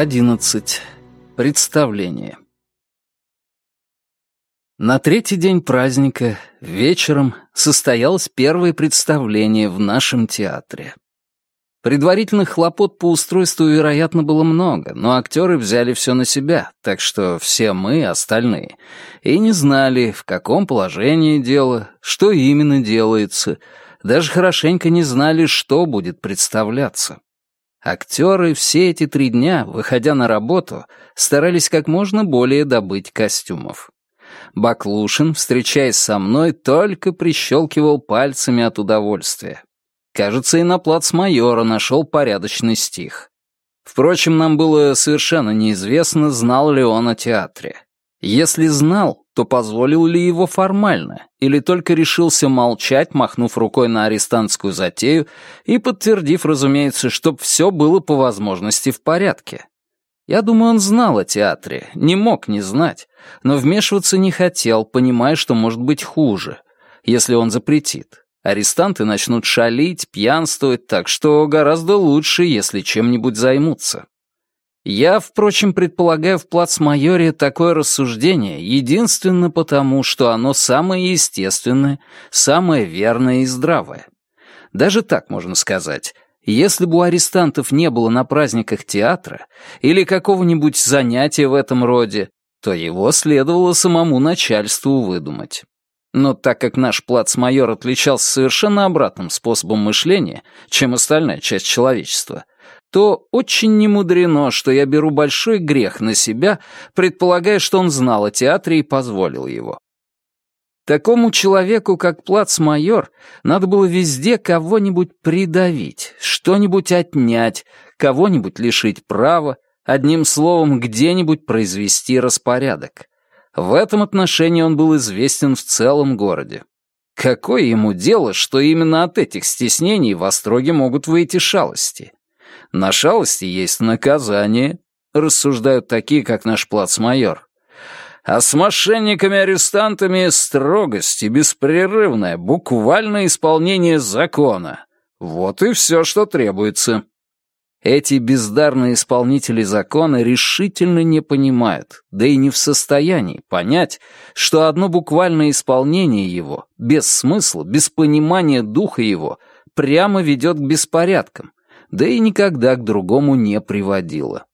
11. Представление. На третий день праздника, вечером, состоялось первое представление в нашем театре. Предварительных хлопот по устройству, вероятно, было много, но актеры взяли все на себя, так что все мы, остальные, и не знали, в каком положении дело, что именно делается, даже хорошенько не знали, что будет представляться. Актеры все эти три дня, выходя на работу, старались как можно более добыть костюмов. Баклушин, встречаясь со мной, только прищелкивал пальцами от удовольствия. Кажется, и на плац майора нашел порядочный стих. Впрочем, нам было совершенно неизвестно, знал ли он о театре. Если знал, то позволил ли его формально, или только решился молчать, махнув рукой на арестантскую затею и подтвердив, разумеется, чтоб все было по возможности в порядке. Я думаю, он знал о театре, не мог не знать, но вмешиваться не хотел, понимая, что может быть хуже, если он запретит. Арестанты начнут шалить, пьянствовать, так что гораздо лучше, если чем-нибудь займутся. Я, впрочем, предполагаю в плацмайоре такое рассуждение единственно потому, что оно самое естественное, самое верное и здравое. Даже так можно сказать. Если бы у арестантов не было на праздниках театра или какого-нибудь занятия в этом роде, то его следовало самому начальству выдумать. Но так как наш плацмайор отличался совершенно обратным способом мышления, чем остальная часть человечества — то очень немудрено, что я беру большой грех на себя, предполагая, что он знал о театре и позволил его. Такому человеку, как плацмайор, надо было везде кого-нибудь придавить, что-нибудь отнять, кого-нибудь лишить права, одним словом, где-нибудь произвести распорядок. В этом отношении он был известен в целом городе. Какое ему дело, что именно от этих стеснений в Остроге могут выйти шалости? На шалости есть наказание, рассуждают такие, как наш плацмайор. А с мошенниками-арестантами строгость и беспрерывное, буквальное исполнение закона. Вот и все, что требуется. Эти бездарные исполнители закона решительно не понимают, да и не в состоянии понять, что одно буквальное исполнение его, без смысла, без понимания духа его, прямо ведет к беспорядкам, да и никогда к другому не приводило.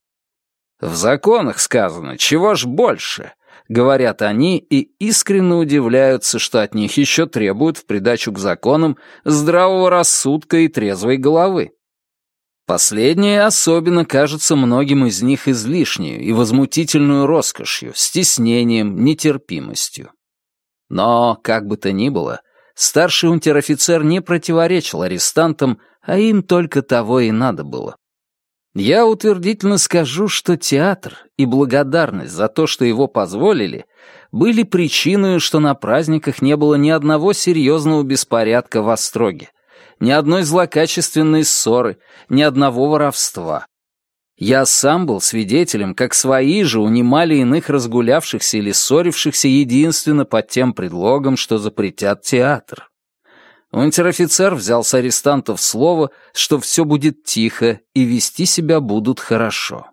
В законах сказано, чего ж больше, говорят они и искренне удивляются, что от них еще требуют в придачу к законам здравого рассудка и трезвой головы. Последнее особенно кажется многим из них излишнюю и возмутительную роскошью, стеснением, нетерпимостью. Но, как бы то ни было, старший унтер-офицер не противоречил арестантам, а им только того и надо было. Я утвердительно скажу, что театр и благодарность за то, что его позволили, были причиной, что на праздниках не было ни одного серьезного беспорядка в Остроге, ни одной злокачественной ссоры, ни одного воровства. Я сам был свидетелем, как свои же унимали иных разгулявшихся или ссорившихся единственно под тем предлогом, что запретят театр. Унтер-офицер взял с арестантов слово, что все будет тихо и вести себя будут хорошо.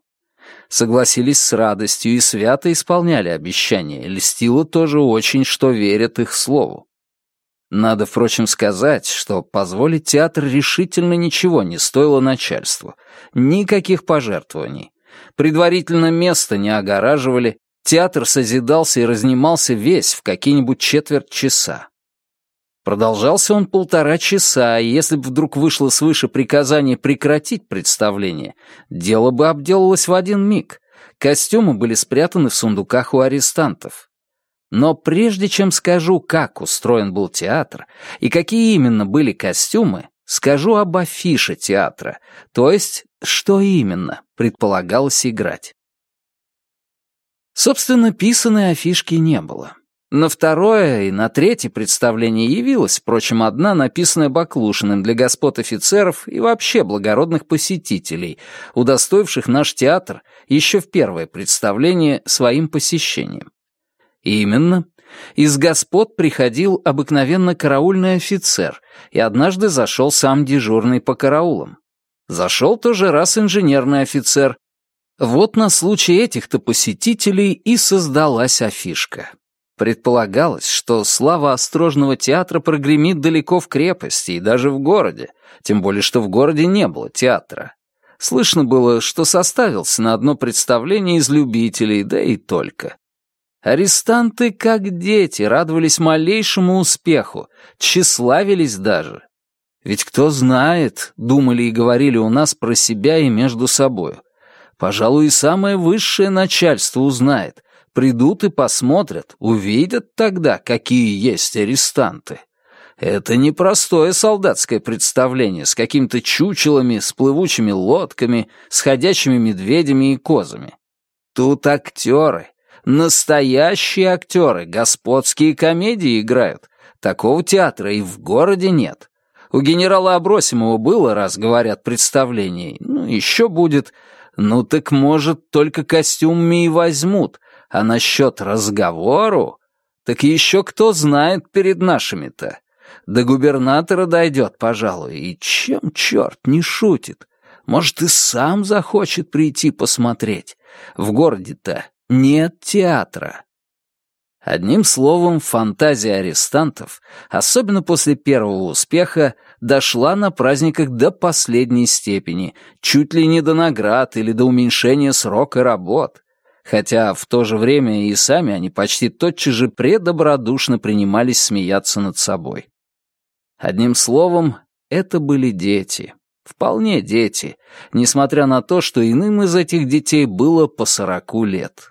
Согласились с радостью и свято исполняли обещания, льстило тоже очень, что верят их слову. Надо, впрочем, сказать, что позволить театр решительно ничего не стоило начальству. Никаких пожертвований. Предварительно место не огораживали, театр созидался и разнимался весь в какие-нибудь четверть часа. Продолжался он полтора часа, и если бы вдруг вышло свыше приказание прекратить представление, дело бы обделалось в один миг. Костюмы были спрятаны в сундуках у арестантов. Но прежде чем скажу, как устроен был театр и какие именно были костюмы, скажу об афише театра, то есть, что именно предполагалось играть. Собственно, писаной афишки не было. На второе и на третье представление явилась, впрочем, одна, написанная Баклушиным для господ офицеров и вообще благородных посетителей, удостоивших наш театр еще в первое представление своим посещением. Именно. Из господ приходил обыкновенно караульный офицер, и однажды зашел сам дежурный по караулам. Зашел тоже раз инженерный офицер, Вот на случай этих-то посетителей и создалась афишка. Предполагалось, что слава Острожного театра прогремит далеко в крепости и даже в городе, тем более что в городе не было театра. Слышно было, что составился на одно представление из любителей, да и только. Арестанты, как дети, радовались малейшему успеху, тщеславились даже. Ведь кто знает, думали и говорили у нас про себя и между собою. Пожалуй, и самое высшее начальство узнает, Придут и посмотрят, увидят тогда, какие есть арестанты. Это не простое солдатское представление с какими-то чучелами, с плывучими лодками, с ходячими медведями и козами. Тут актеры, настоящие актеры, господские комедии играют. Такого театра и в городе нет. У генерала Абросимова было, раз говорят, представлений, ну, еще будет. Ну так, может, только костюмами и возьмут, а насчет разговору, так еще кто знает перед нашими-то. До губернатора дойдет, пожалуй, и чем черт не шутит. Может, и сам захочет прийти посмотреть. В городе-то нет театра. Одним словом, фантазия арестантов, особенно после первого успеха, дошла на праздниках до последней степени, чуть ли не до наград или до уменьшения срока работ хотя в то же время и сами они почти тотчас же предобродушно принимались смеяться над собой. Одним словом, это были дети. Вполне дети, несмотря на то, что иным из этих детей было по сороку лет.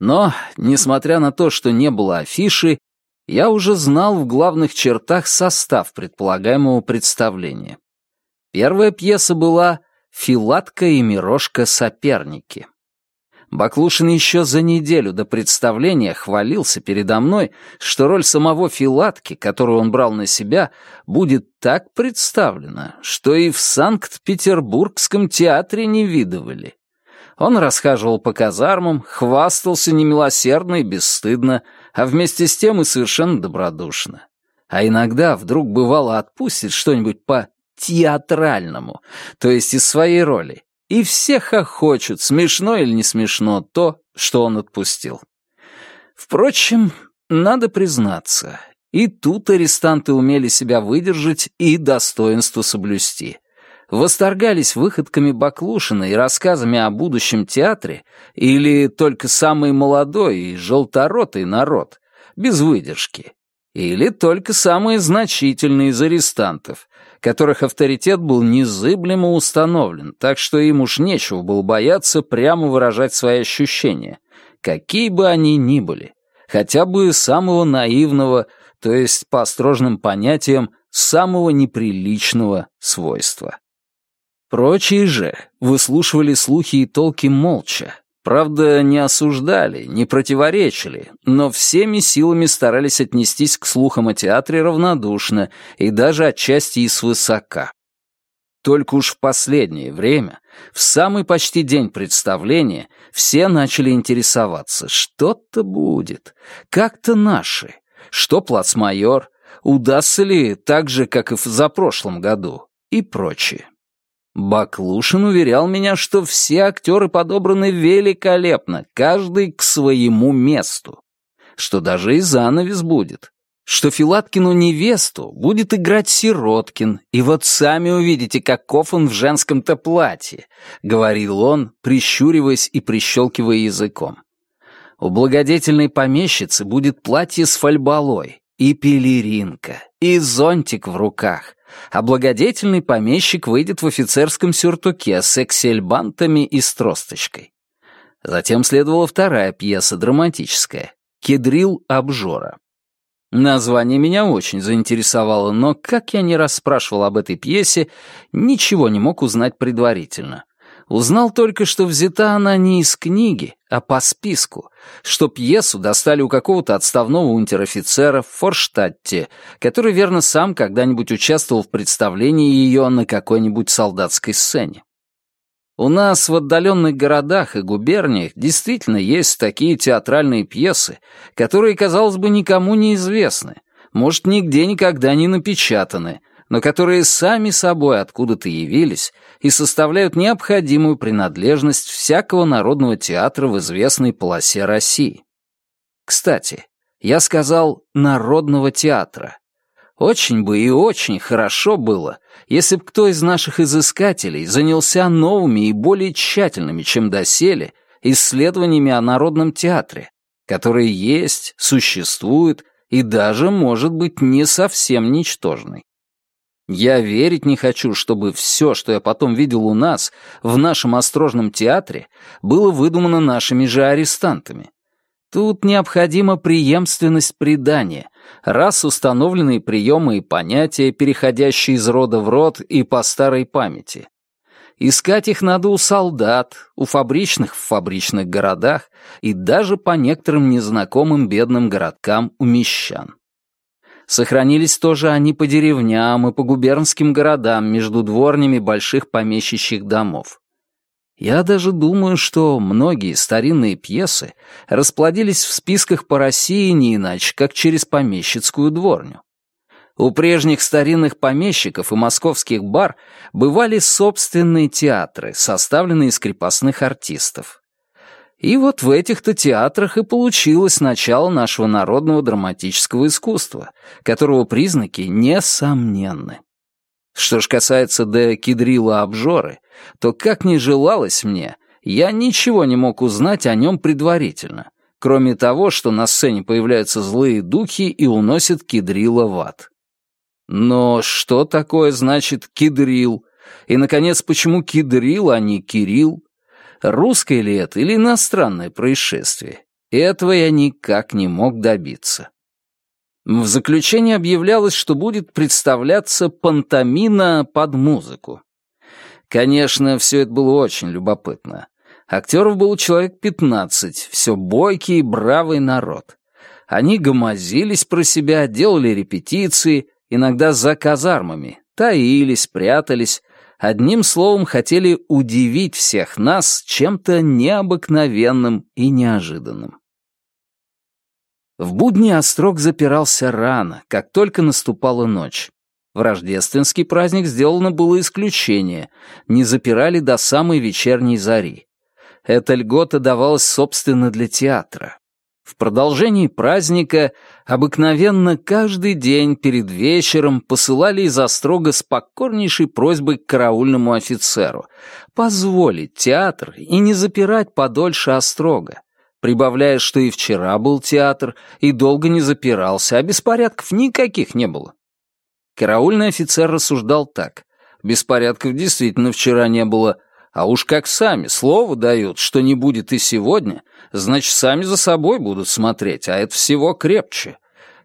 Но, несмотря на то, что не было афиши, я уже знал в главных чертах состав предполагаемого представления. Первая пьеса была «Филатка и Мирошка соперники». Баклушин еще за неделю до представления хвалился передо мной, что роль самого Филатки, которую он брал на себя, будет так представлена, что и в Санкт-Петербургском театре не видывали. Он расхаживал по казармам, хвастался немилосердно и бесстыдно, а вместе с тем и совершенно добродушно. А иногда вдруг бывало отпустит что-нибудь по театральному, то есть из своей роли, и все хохочут, смешно или не смешно то, что он отпустил. Впрочем, надо признаться, и тут арестанты умели себя выдержать и достоинство соблюсти. Восторгались выходками Баклушина и рассказами о будущем театре или только самый молодой и желторотый народ, без выдержки, или только самые значительные из арестантов, которых авторитет был незыблемо установлен, так что им уж нечего было бояться прямо выражать свои ощущения, какие бы они ни были, хотя бы самого наивного, то есть по острожным понятиям самого неприличного свойства. Прочие же выслушивали слухи и толки молча, Правда, не осуждали, не противоречили, но всеми силами старались отнестись к слухам о театре равнодушно и даже отчасти и свысока. Только уж в последнее время, в самый почти день представления, все начали интересоваться, что-то будет, как-то наши, что плацмайор, удастся ли так же, как и в запрошлом году, и прочее. Баклушин уверял меня, что все актеры подобраны великолепно, каждый к своему месту. Что даже и занавес будет. Что Филаткину невесту будет играть Сироткин, и вот сами увидите, каков он в женском-то платье, — говорил он, прищуриваясь и прищелкивая языком. У благодетельной помещицы будет платье с фольболой, и пелеринка, и зонтик в руках, а благодетельный помещик выйдет в офицерском сюртуке с эксельбантами и с тросточкой. Затем следовала вторая пьеса, драматическая «Кедрил обжора». Название меня очень заинтересовало, но, как я не расспрашивал об этой пьесе, ничего не мог узнать предварительно. Узнал только, что взята она не из книги, а по списку, что пьесу достали у какого-то отставного унтер-офицера в Форштадте, который, верно, сам когда-нибудь участвовал в представлении ее на какой-нибудь солдатской сцене. У нас в отдаленных городах и губерниях действительно есть такие театральные пьесы, которые, казалось бы, никому не известны, может, нигде никогда не напечатаны, но которые сами собой откуда-то явились и составляют необходимую принадлежность всякого народного театра в известной полосе России. Кстати, я сказал «народного театра». Очень бы и очень хорошо было, если бы кто из наших изыскателей занялся новыми и более тщательными, чем доселе, исследованиями о народном театре, которые есть, существуют и даже, может быть, не совсем ничтожный. Я верить не хочу, чтобы все, что я потом видел у нас, в нашем острожном театре, было выдумано нашими же арестантами. Тут необходима преемственность предания, раз установленные приемы и понятия, переходящие из рода в род и по старой памяти. Искать их надо у солдат, у фабричных в фабричных городах и даже по некоторым незнакомым бедным городкам у мещан. Сохранились тоже они по деревням и по губернским городам между дворнями больших помещичьих домов. Я даже думаю, что многие старинные пьесы расплодились в списках по России не иначе, как через помещицкую дворню. У прежних старинных помещиков и московских бар бывали собственные театры, составленные из крепостных артистов. И вот в этих-то театрах и получилось начало нашего народного драматического искусства, которого признаки несомненны. Что ж касается де Кедрила Обжоры, то, как ни желалось мне, я ничего не мог узнать о нем предварительно, кроме того, что на сцене появляются злые духи и уносят Кедрила в ад. Но что такое значит «кедрил»? И, наконец, почему «кедрил», а не «кирилл»? Русское ли это или иностранное происшествие. Этого я никак не мог добиться. В заключение объявлялось, что будет представляться пантомина под музыку. Конечно, все это было очень любопытно. Актеров было человек пятнадцать, все бойкий и бравый народ. Они гомозились про себя, делали репетиции, иногда за казармами, таились, прятались, Одним словом, хотели удивить всех нас чем-то необыкновенным и неожиданным. В будни Острог запирался рано, как только наступала ночь. В рождественский праздник сделано было исключение, не запирали до самой вечерней зари. Эта льгота давалась, собственно, для театра. В продолжении праздника обыкновенно каждый день перед вечером посылали из Острога с покорнейшей просьбой к караульному офицеру позволить театр и не запирать подольше Острога, прибавляя, что и вчера был театр, и долго не запирался, а беспорядков никаких не было. Караульный офицер рассуждал так. Беспорядков действительно вчера не было, а уж как сами слово дают, что не будет и сегодня, значит, сами за собой будут смотреть, а это всего крепче.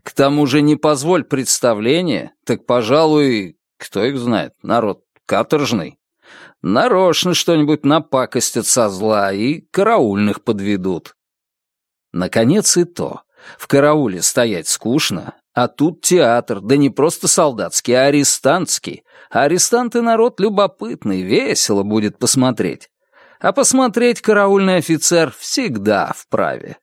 К тому же не позволь представление, так, пожалуй, кто их знает, народ каторжный. Нарочно что-нибудь напакостят со зла и караульных подведут. Наконец и то. В карауле стоять скучно, а тут театр, да не просто солдатский, а арестантский. А арестанты народ любопытный, весело будет посмотреть. А посмотреть караульный офицер всегда вправе.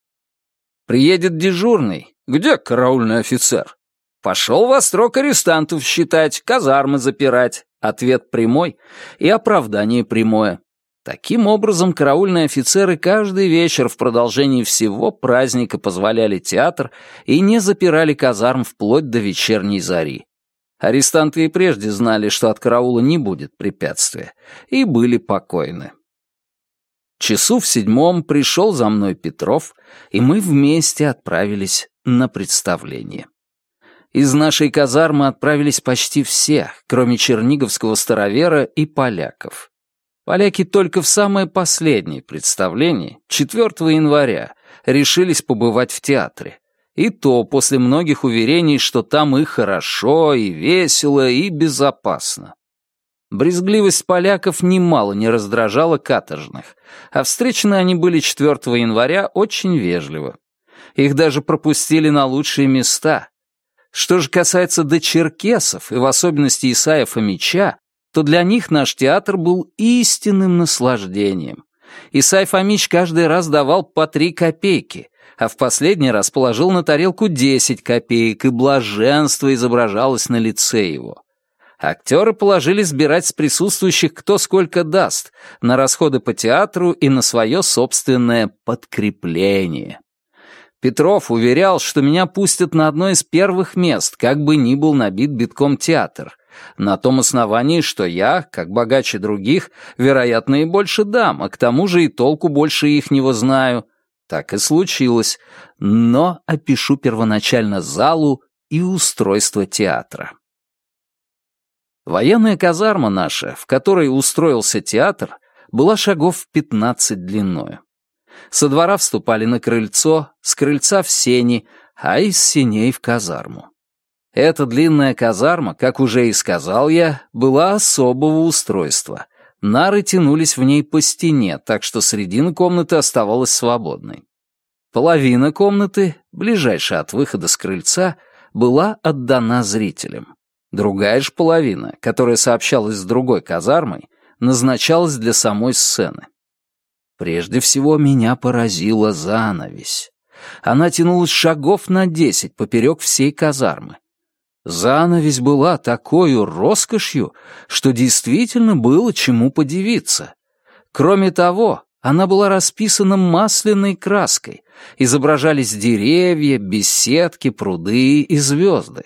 Приедет дежурный. Где караульный офицер? Пошел во строк арестантов считать, казармы запирать. Ответ прямой и оправдание прямое. Таким образом, караульные офицеры каждый вечер в продолжении всего праздника позволяли театр и не запирали казарм вплоть до вечерней зари. Арестанты и прежде знали, что от караула не будет препятствия, и были покойны. Часу в седьмом пришел за мной Петров, и мы вместе отправились на представление. Из нашей казармы отправились почти все, кроме черниговского старовера и поляков. Поляки только в самое последнее представление, 4 января, решились побывать в театре. И то после многих уверений, что там и хорошо, и весело, и безопасно. Брезгливость поляков немало не раздражала каторжных, а встречены они были 4 января очень вежливо. Их даже пропустили на лучшие места. Что же касается до черкесов, и в особенности Исаия Фомича, то для них наш театр был истинным наслаждением. Исай Фомич каждый раз давал по три копейки, а в последний раз положил на тарелку десять копеек, и блаженство изображалось на лице его. Актеры положили сбирать с присутствующих кто сколько даст, на расходы по театру и на свое собственное подкрепление. Петров уверял, что меня пустят на одно из первых мест, как бы ни был набит битком театр, на том основании, что я, как богаче других, вероятно, и больше дам, а к тому же и толку больше ихнего знаю. Так и случилось, но опишу первоначально залу и устройство театра. Военная казарма наша, в которой устроился театр, была шагов в пятнадцать длиною. Со двора вступали на крыльцо, с крыльца в сени, а из сеней в казарму. Эта длинная казарма, как уже и сказал я, была особого устройства. Нары тянулись в ней по стене, так что середина комнаты оставалась свободной. Половина комнаты, ближайшая от выхода с крыльца, была отдана зрителям. Другая же половина, которая сообщалась с другой казармой, назначалась для самой сцены. Прежде всего меня поразила занавесь. Она тянулась шагов на десять поперек всей казармы. Занавесь была такой роскошью, что действительно было чему подивиться. Кроме того, она была расписана масляной краской, изображались деревья, беседки, пруды и звезды.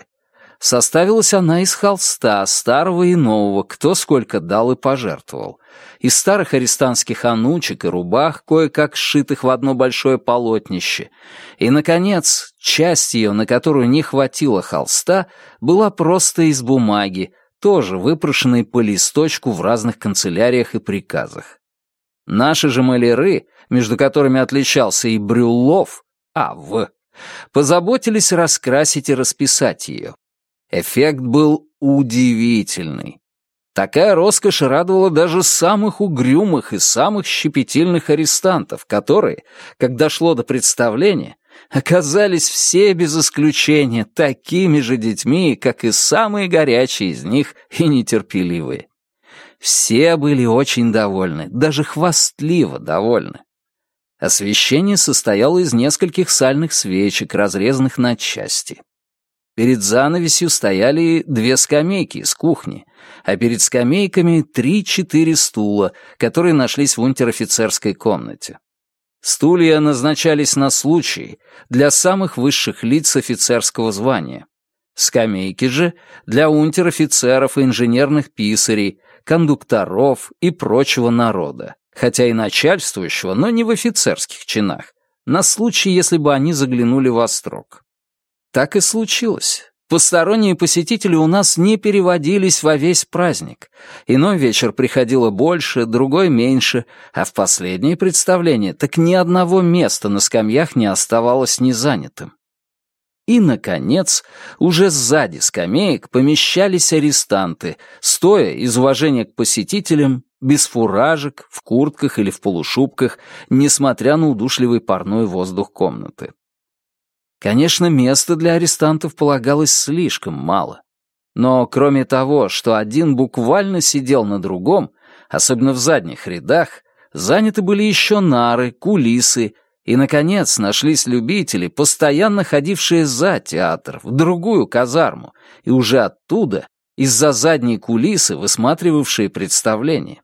Составилась она из холста, старого и нового, кто сколько дал и пожертвовал. Из старых арестантских анучек и рубах, кое-как сшитых в одно большое полотнище. И, наконец, часть ее, на которую не хватило холста, была просто из бумаги, тоже выпрошенной по листочку в разных канцеляриях и приказах. Наши же маляры, между которыми отличался и Брюллов, а в позаботились раскрасить и расписать ее. Эффект был удивительный. Такая роскошь радовала даже самых угрюмых и самых щепетильных арестантов, которые, когда шло до представления, оказались все без исключения такими же детьми, как и самые горячие из них и нетерпеливые. Все были очень довольны, даже хвастливо довольны. Освещение состояло из нескольких сальных свечек, разрезанных на части. Перед занавесью стояли две скамейки из кухни, а перед скамейками три-четыре стула, которые нашлись в унтер-офицерской комнате. Стулья назначались на случай для самых высших лиц офицерского звания. Скамейки же для унтер-офицеров и инженерных писарей, кондукторов и прочего народа, хотя и начальствующего, но не в офицерских чинах, на случай, если бы они заглянули в острог. Так и случилось. Посторонние посетители у нас не переводились во весь праздник. Иной вечер приходило больше, другой меньше, а в последнее представление так ни одного места на скамьях не оставалось незанятым. И, наконец, уже сзади скамеек помещались арестанты, стоя из уважения к посетителям, без фуражек, в куртках или в полушубках, несмотря на удушливый парной воздух комнаты. Конечно, места для арестантов полагалось слишком мало. Но кроме того, что один буквально сидел на другом, особенно в задних рядах, заняты были еще нары, кулисы, и, наконец, нашлись любители, постоянно ходившие за театр, в другую казарму, и уже оттуда, из-за задней кулисы, высматривавшие представление.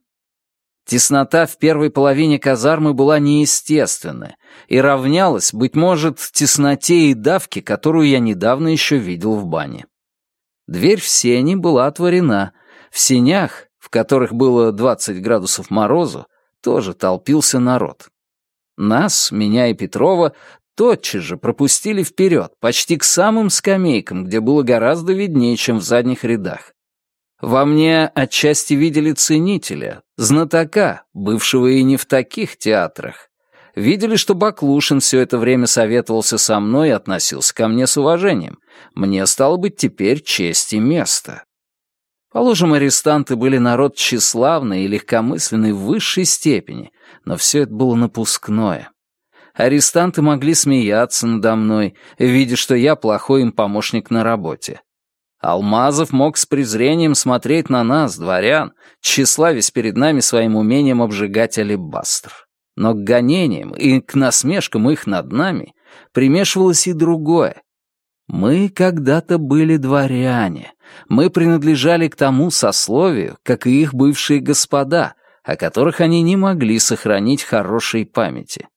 Теснота в первой половине казармы была неестественная и равнялась, быть может, тесноте и давке, которую я недавно еще видел в бане. Дверь в сени была отворена. В сенях, в которых было 20 градусов морозу, тоже толпился народ. Нас, меня и Петрова, тотчас же пропустили вперед, почти к самым скамейкам, где было гораздо виднее, чем в задних рядах. Во мне отчасти видели ценителя, знатока, бывшего и не в таких театрах. Видели, что Баклушин все это время советовался со мной и относился ко мне с уважением. Мне стало быть теперь честь и место. Положим, арестанты были народ тщеславный и легкомысленный в высшей степени, но все это было напускное. Арестанты могли смеяться надо мной, видя, что я плохой им помощник на работе. Алмазов мог с презрением смотреть на нас, дворян, тщеславясь перед нами своим умением обжигать алебастр. Но к гонениям и к насмешкам их над нами примешивалось и другое. Мы когда-то были дворяне. Мы принадлежали к тому сословию, как и их бывшие господа, о которых они не могли сохранить хорошей памяти.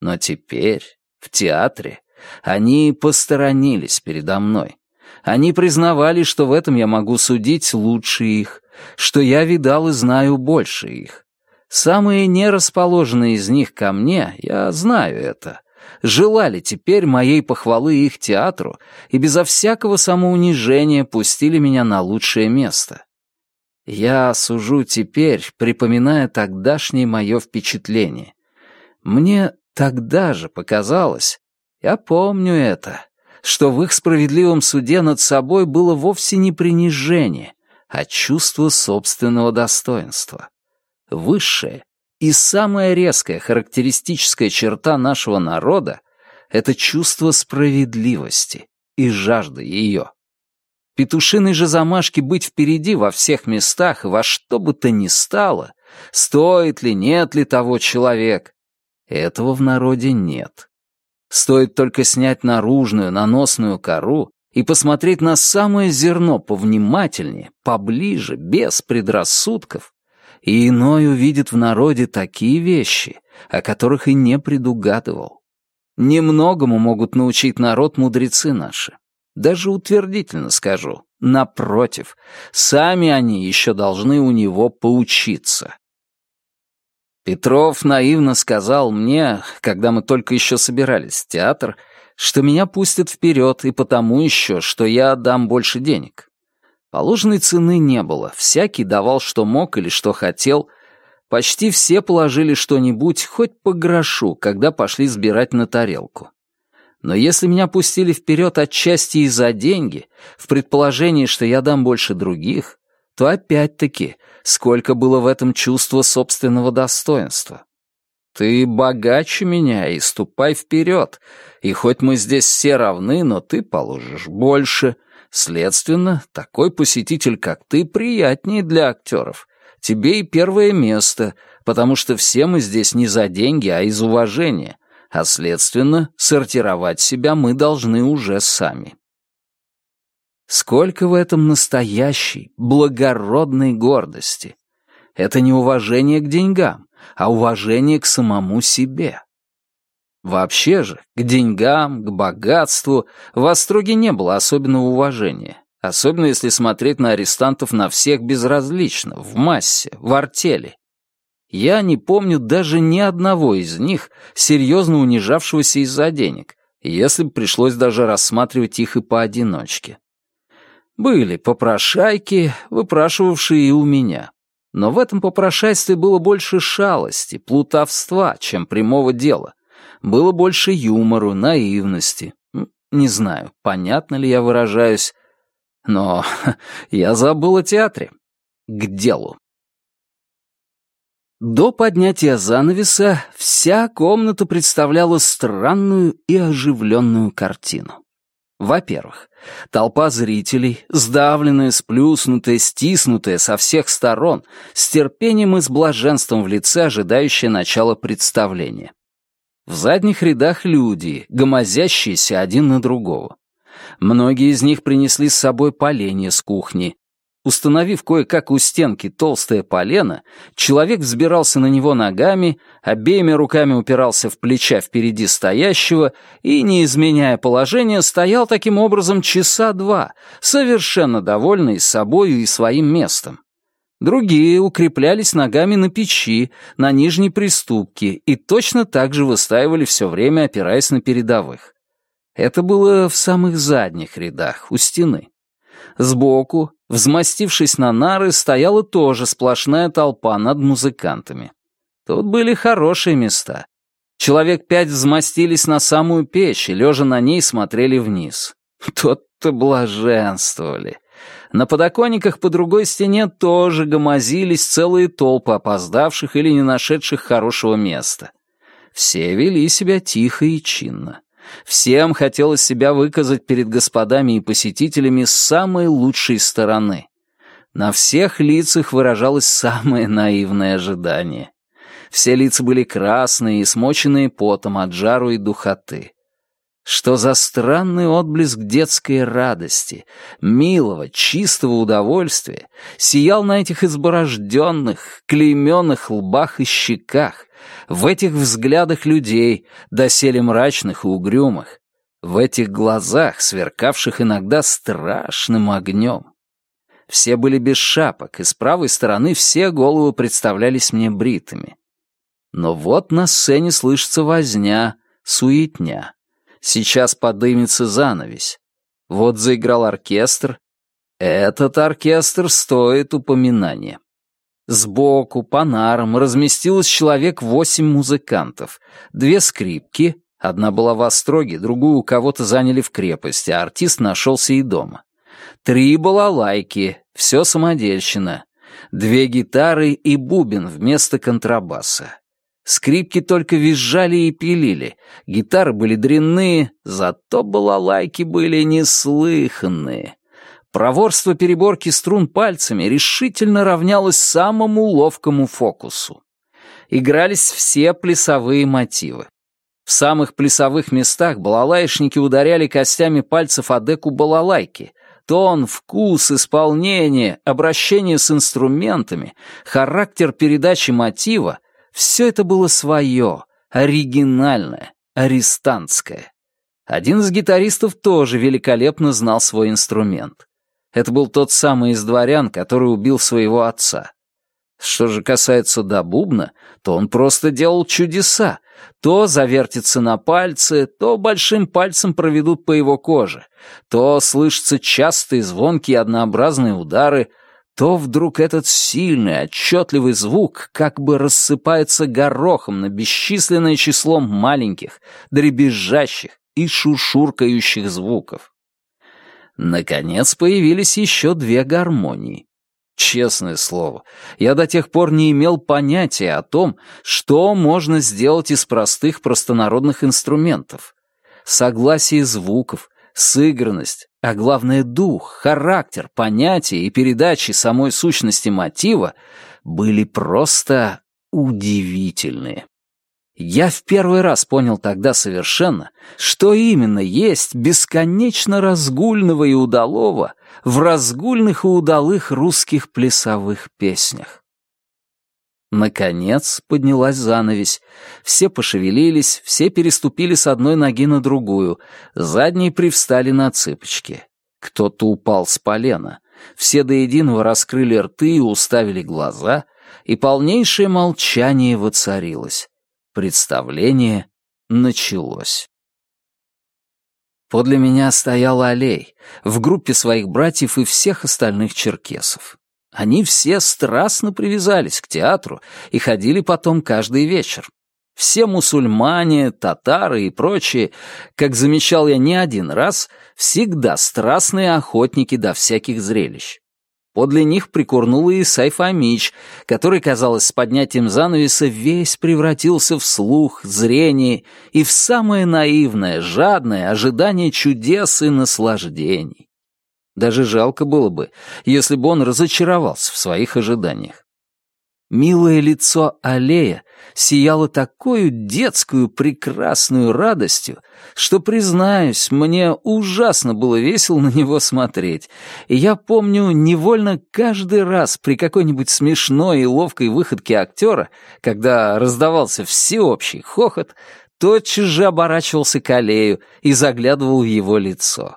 Но теперь, в театре, они посторонились передо мной. Они признавали, что в этом я могу судить лучше их, что я видал и знаю больше их. Самые нерасположенные из них ко мне, я знаю это, желали теперь моей похвалы их театру и безо всякого самоунижения пустили меня на лучшее место. Я сужу теперь, припоминая тогдашнее мое впечатление. Мне тогда же показалось, я помню это, что в их справедливом суде над собой было вовсе не принижение, а чувство собственного достоинства. Высшее и самая резкая характеристическая черта нашего народа — это чувство справедливости и жажда ее. Петушиной же замашки быть впереди во всех местах и во что бы то ни стало, стоит ли, нет ли того человек, этого в народе нет. Стоит только снять наружную, наносную кору и посмотреть на самое зерно повнимательнее, поближе, без предрассудков, и иной увидит в народе такие вещи, о которых и не предугадывал. Немногому могут научить народ мудрецы наши. Даже утвердительно скажу, напротив, сами они еще должны у него поучиться. Петров наивно сказал мне, когда мы только еще собирались в театр, что меня пустят вперед и потому еще, что я отдам больше денег. Положенной цены не было, всякий давал, что мог или что хотел. Почти все положили что-нибудь, хоть по грошу, когда пошли сбирать на тарелку. Но если меня пустили вперед отчасти и за деньги, в предположении, что я дам больше других, то опять-таки, сколько было в этом чувства собственного достоинства. Ты богаче меня и ступай вперед, и хоть мы здесь все равны, но ты положишь больше — Следственно, такой посетитель, как ты, приятнее для актеров. Тебе и первое место, потому что все мы здесь не за деньги, а из уважения. А следственно, сортировать себя мы должны уже сами. Сколько в этом настоящей, благородной гордости. Это не уважение к деньгам, а уважение к самому себе. Вообще же, к деньгам, к богатству в Остроге не было особенного уважения, особенно если смотреть на арестантов на всех безразлично, в массе, в артели. Я не помню даже ни одного из них, серьезно унижавшегося из-за денег, если бы пришлось даже рассматривать их и поодиночке. Были попрошайки, выпрашивавшие и у меня. Но в этом попрошайстве было больше шалости, плутовства, чем прямого дела, было больше юмору, наивности. Не знаю, понятно ли я выражаюсь, но я забыл о театре. К делу. До поднятия занавеса вся комната представляла странную и оживленную картину. Во-первых, толпа зрителей, сдавленная, сплюснутая, стиснутая со всех сторон, с терпением и с блаженством в лице, ожидающая начала представления. В задних рядах люди, гомозящиеся один на другого. Многие из них принесли с собой поленья с кухни. Установив кое-как у стенки толстое полено, человек взбирался на него ногами, обеими руками упирался в плеча впереди стоящего и, не изменяя положение, стоял таким образом часа два, совершенно довольный собою и своим местом. Другие укреплялись ногами на печи, на нижней приступке и точно так же выстаивали все время, опираясь на передовых. Это было в самых задних рядах, у стены. Сбоку, взмастившись на нары, стояла тоже сплошная толпа над музыкантами. Тут были хорошие места. Человек пять взмастились на самую печь и, лежа на ней, смотрели вниз. Тот-то блаженствовали. На подоконниках по другой стене тоже гомозились целые толпы опоздавших или не нашедших хорошего места. Все вели себя тихо и чинно. Всем хотелось себя выказать перед господами и посетителями с самой лучшей стороны. На всех лицах выражалось самое наивное ожидание. Все лица были красные и смоченные потом от жару и духоты. Что за странный отблеск детской радости, милого, чистого удовольствия сиял на этих изборожденных, клейменных лбах и щеках, в этих взглядах людей, доселе мрачных и угрюмых, в этих глазах, сверкавших иногда страшным огнем. Все были без шапок, и с правой стороны все головы представлялись мне бритыми. Но вот на сцене слышится возня, суетня. Сейчас подымется занавесь. Вот заиграл оркестр. Этот оркестр стоит упоминания. Сбоку, по нарам, разместилось человек восемь музыкантов. Две скрипки, одна была в Остроге, другую у кого-то заняли в крепости, а артист нашелся и дома. Три балалайки, все самодельщина. Две гитары и бубен вместо контрабаса. Скрипки только визжали и пилили, гитары были дрянные, зато балалайки были неслыханные. Проворство переборки струн пальцами решительно равнялось самому ловкому фокусу. Игрались все плясовые мотивы. В самых плясовых местах балалайшники ударяли костями пальцев о деку балалайки. Тон, вкус, исполнение, обращение с инструментами, характер передачи мотива — все это было свое, оригинальное, арестантское. Один из гитаристов тоже великолепно знал свой инструмент. Это был тот самый из дворян, который убил своего отца. Что же касается Добубна, то он просто делал чудеса. То завертится на пальце, то большим пальцем проведут по его коже, то слышатся частые звонкие однообразные удары, то вдруг этот сильный, отчетливый звук как бы рассыпается горохом на бесчисленное число маленьких, дребезжащих и шушуркающих звуков. Наконец появились еще две гармонии. Честное слово, я до тех пор не имел понятия о том, что можно сделать из простых простонародных инструментов. Согласие звуков, сыгранность, а главное дух, характер, понятие и передачи самой сущности мотива были просто удивительные. Я в первый раз понял тогда совершенно, что именно есть бесконечно разгульного и удалого в разгульных и удалых русских плясовых песнях. Наконец поднялась занавесь. Все пошевелились, все переступили с одной ноги на другую, задние привстали на цыпочки. Кто-то упал с полена. Все до единого раскрыли рты и уставили глаза, и полнейшее молчание воцарилось. Представление началось. Подле меня стоял Алей, в группе своих братьев и всех остальных черкесов. Они все страстно привязались к театру и ходили потом каждый вечер. Все мусульмане, татары и прочие, как замечал я не один раз, всегда страстные охотники до всяких зрелищ. Подле них прикурнул и Сайф Амич, который, казалось, с поднятием занавеса весь превратился в слух, зрение и в самое наивное, жадное ожидание чудес и наслаждений. Даже жалко было бы, если бы он разочаровался в своих ожиданиях. Милое лицо Аллея сияло такую детскую прекрасную радостью, что, признаюсь, мне ужасно было весело на него смотреть, и я помню невольно каждый раз при какой-нибудь смешной и ловкой выходке актера, когда раздавался всеобщий хохот, тотчас же оборачивался к Аллею и заглядывал в его лицо.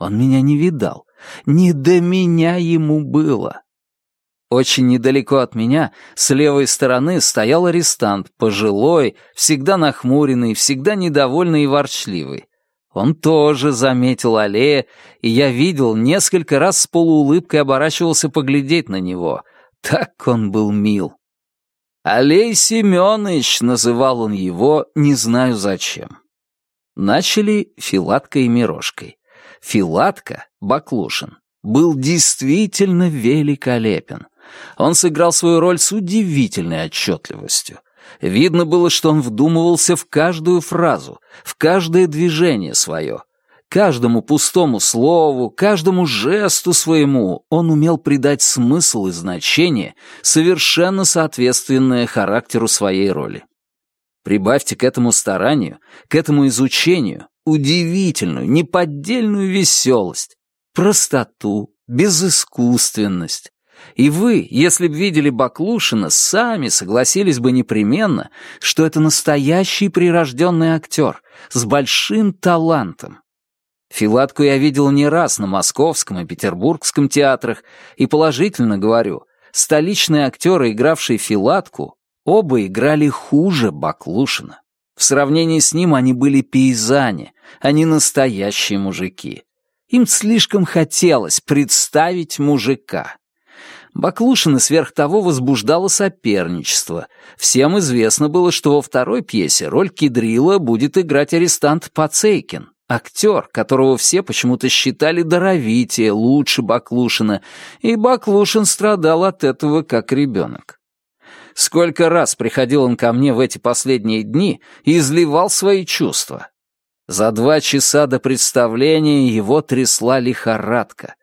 Он меня не видал. Не до меня ему было. Очень недалеко от меня, с левой стороны, стоял арестант, пожилой, всегда нахмуренный, всегда недовольный и ворчливый. Он тоже заметил аллея, и я видел, несколько раз с полуулыбкой оборачивался поглядеть на него. Так он был мил. Алей Семёныч называл он его, не знаю зачем. Начали Филаткой и Мирошкой. Филатка, Баклушин, был действительно великолепен. Он сыграл свою роль с удивительной отчетливостью. Видно было, что он вдумывался в каждую фразу, в каждое движение свое. Каждому пустому слову, каждому жесту своему он умел придать смысл и значение, совершенно соответственное характеру своей роли. Прибавьте к этому старанию, к этому изучению удивительную, неподдельную веселость, простоту, безыскусственность. И вы, если б видели Баклушина, сами согласились бы непременно, что это настоящий прирожденный актер с большим талантом. Филатку я видел не раз на московском и петербургском театрах, и положительно говорю, столичные актеры, игравшие Филатку, оба играли хуже Баклушина. В сравнении с ним они были пейзане, а не настоящие мужики. Им слишком хотелось представить мужика. Баклушина сверх того возбуждало соперничество. Всем известно было, что во второй пьесе роль Кедрила будет играть арестант Пацейкин, актер, которого все почему-то считали даровитее, лучше Баклушина, и Баклушин страдал от этого как ребенок. Сколько раз приходил он ко мне в эти последние дни и изливал свои чувства. За два часа до представления его трясла лихорадка.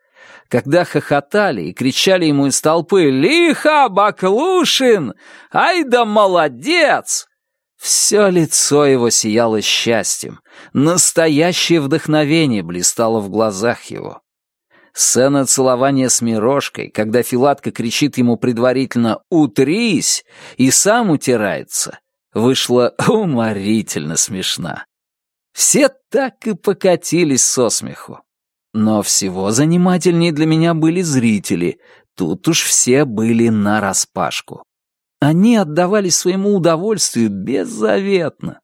Когда хохотали и кричали ему из толпы «Лихо, Баклушин! Ай да молодец!» Все лицо его сияло счастьем. Настоящее вдохновение блистало в глазах его. Сцена целования с Мирошкой, когда Филатка кричит ему предварительно «Утрись!» и сам утирается, вышла уморительно смешна. Все так и покатились со смеху. Но всего занимательнее для меня были зрители. Тут уж все были нараспашку. Они отдавались своему удовольствию беззаветно.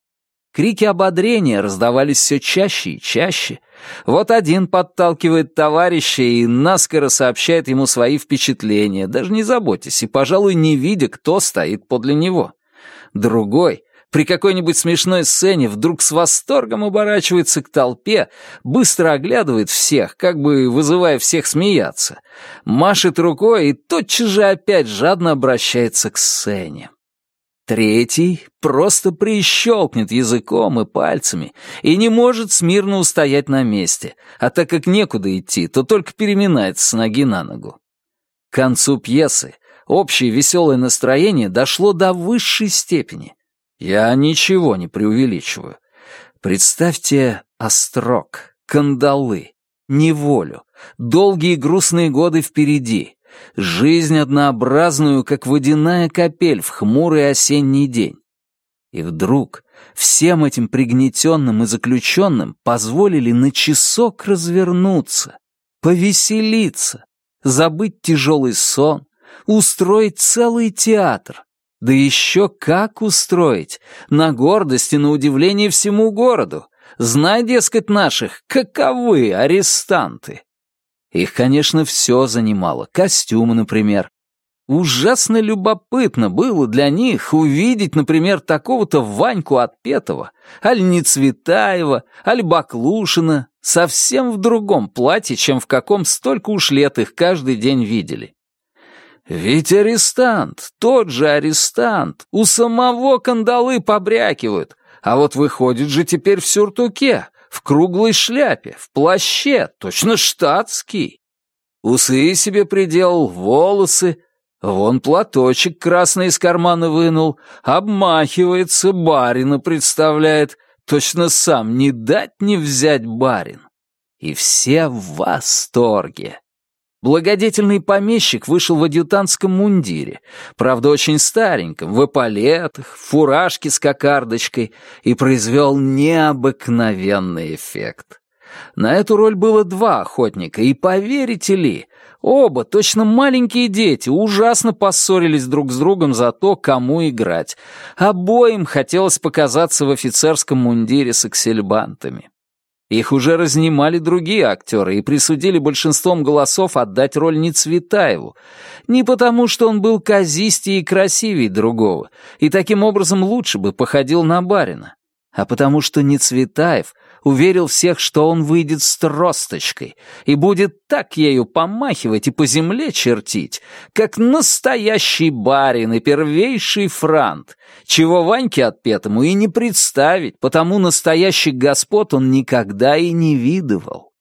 Крики ободрения раздавались все чаще и чаще. Вот один подталкивает товарища и наскоро сообщает ему свои впечатления, даже не заботясь и, пожалуй, не видя, кто стоит подле него. Другой при какой-нибудь смешной сцене вдруг с восторгом оборачивается к толпе, быстро оглядывает всех, как бы вызывая всех смеяться, машет рукой и тотчас же опять жадно обращается к сцене. Третий просто прищелкнет языком и пальцами и не может смирно устоять на месте, а так как некуда идти, то только переминается с ноги на ногу. К концу пьесы общее веселое настроение дошло до высшей степени — я ничего не преувеличиваю. Представьте острог, кандалы, неволю, долгие грустные годы впереди, жизнь однообразную, как водяная капель в хмурый осенний день. И вдруг всем этим пригнетенным и заключенным позволили на часок развернуться, повеселиться, забыть тяжелый сон, устроить целый театр, да еще как устроить! На гордость и на удивление всему городу. Знай, дескать, наших, каковы арестанты. Их, конечно, все занимало. Костюмы, например. Ужасно любопытно было для них увидеть, например, такого-то Ваньку Отпетого, аль Нецветаева, аль Баклушина, совсем в другом платье, чем в каком столько уж лет их каждый день видели. Ведь арестант, тот же арестант, у самого кандалы побрякивают, а вот выходит же теперь в сюртуке, в круглой шляпе, в плаще, точно штатский. Усы себе приделал, волосы, вон платочек красный из кармана вынул, обмахивается, барина представляет, точно сам не дать не взять барин. И все в восторге. Благодетельный помещик вышел в адъютантском мундире, правда, очень стареньком, в эполетах, в фуражке с кокардочкой, и произвел необыкновенный эффект. На эту роль было два охотника, и поверите ли, оба, точно маленькие дети, ужасно поссорились друг с другом за то, кому играть. Обоим хотелось показаться в офицерском мундире с аксельбантами. Их уже разнимали другие актеры и присудили большинством голосов отдать роль не Цветаеву. Не потому, что он был казистее и красивее другого, и таким образом лучше бы походил на барина, а потому что Нецветаев уверил всех, что он выйдет с тросточкой и будет так ею помахивать и по земле чертить, как настоящий барин и первейший франт, чего Ваньке отпетому и не представить, потому настоящих господ он никогда и не видывал.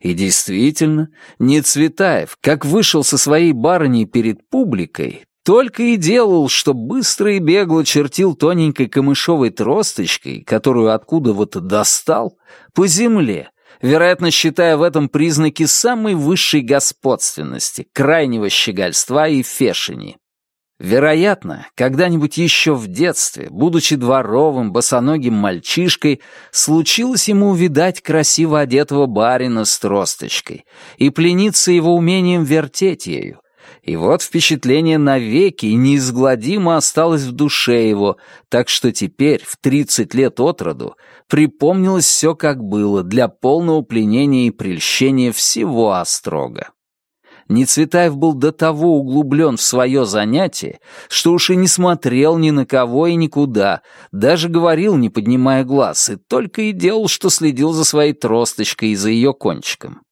И действительно, Нецветаев, как вышел со своей барыней перед публикой, только и делал, что быстро и бегло чертил тоненькой камышовой тросточкой, которую откуда вот достал, по земле, вероятно, считая в этом признаки самой высшей господственности, крайнего щегольства и фешени. Вероятно, когда-нибудь еще в детстве, будучи дворовым, босоногим мальчишкой, случилось ему увидать красиво одетого барина с тросточкой и плениться его умением вертеть ею. И вот впечатление навеки неизгладимо осталось в душе его, так что теперь, в тридцать лет от роду, припомнилось все как было для полного пленения и прельщения всего острога. Ницветаев был до того углублен в свое занятие, что уж и не смотрел ни на кого и никуда, даже говорил, не поднимая глаз, и только и делал, что следил за своей тросточкой и за ее кончиком.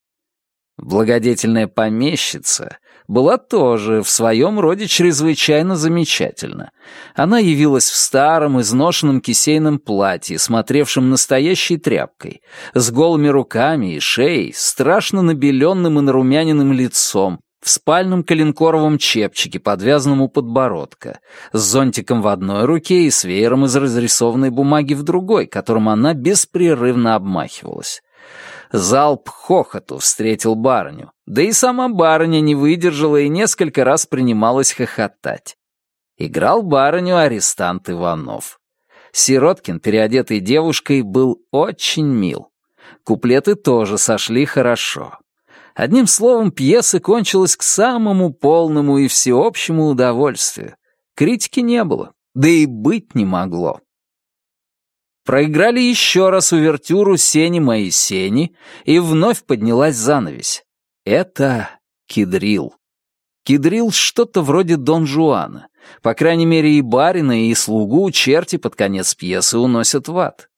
Благодетельная помещица была тоже в своем роде чрезвычайно замечательна. Она явилась в старом, изношенном кисейном платье, смотревшем настоящей тряпкой, с голыми руками и шеей, страшно набеленным и нарумяненным лицом, в спальном коленкоровом чепчике, подвязанном у подбородка, с зонтиком в одной руке и с веером из разрисованной бумаги в другой, которым она беспрерывно обмахивалась. Залп хохоту встретил барыню. Да и сама барыня не выдержала и несколько раз принималась хохотать. Играл барыню арестант Иванов. Сироткин, переодетый девушкой, был очень мил. Куплеты тоже сошли хорошо. Одним словом, пьеса кончилась к самому полному и всеобщему удовольствию. Критики не было, да и быть не могло. Проиграли еще раз увертюру «Сени мои сени», и вновь поднялась занавесь. Это кедрил. Кедрил что-то вроде Дон Жуана. По крайней мере, и барина, и слугу черти под конец пьесы уносят в ад.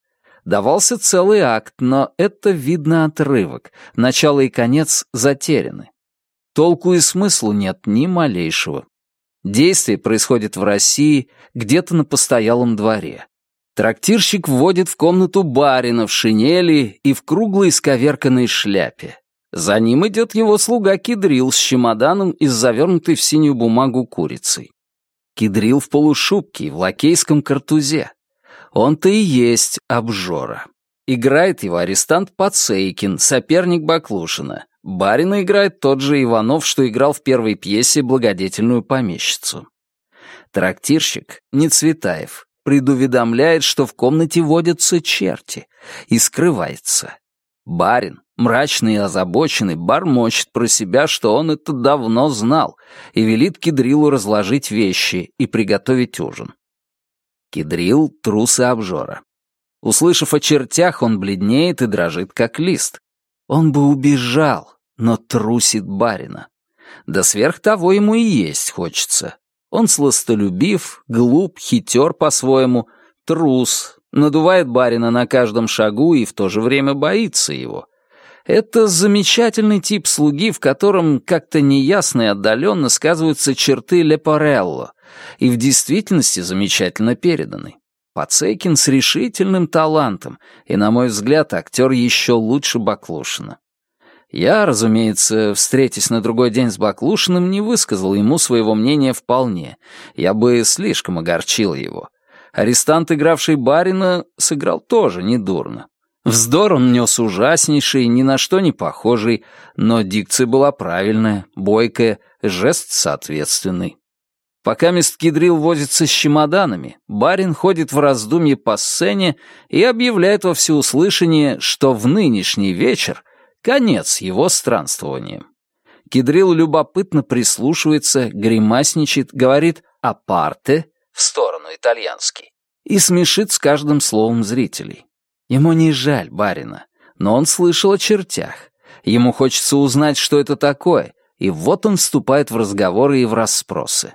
Давался целый акт, но это видно отрывок. Начало и конец затеряны. Толку и смыслу нет ни малейшего. Действие происходит в России, где-то на постоялом дворе. Трактирщик вводит в комнату барина в шинели и в круглой сковерканной шляпе. За ним идет его слуга Кедрил с чемоданом из завернутой в синюю бумагу курицей. Кедрил в полушубке в лакейском картузе. Он-то и есть обжора. Играет его арестант Пацейкин, соперник Баклушина. Барина играет тот же Иванов, что играл в первой пьесе «Благодетельную помещицу». Трактирщик Нецветаев предуведомляет, что в комнате водятся черти, и скрывается. Барин, мрачный и озабоченный, бормочет про себя, что он это давно знал, и велит Кедрилу разложить вещи и приготовить ужин. Кедрил — трус и обжора. Услышав о чертях, он бледнеет и дрожит, как лист. Он бы убежал, но трусит барина. Да сверх того ему и есть хочется. Он сластолюбив, глуп, хитер по-своему, трус, надувает барина на каждом шагу и в то же время боится его. Это замечательный тип слуги, в котором как-то неясно и отдаленно сказываются черты Лепарелло, и в действительности замечательно переданы. Пацейкин с решительным талантом, и, на мой взгляд, актер еще лучше Баклушина. Я, разумеется, встретясь на другой день с Баклушиным, не высказал ему своего мнения вполне. Я бы слишком огорчил его. Арестант, игравший барина, сыграл тоже недурно. Вздор он нес ужаснейший, ни на что не похожий, но дикция была правильная, бойкая, жест соответственный. Пока мест Кедрил возится с чемоданами, барин ходит в раздумье по сцене и объявляет во всеуслышание, что в нынешний вечер Конец его странствованиям. Кедрил любопытно прислушивается, гримасничает, говорит «апарте» в сторону итальянский и смешит с каждым словом зрителей. Ему не жаль барина, но он слышал о чертях. Ему хочется узнать, что это такое, и вот он вступает в разговоры и в расспросы.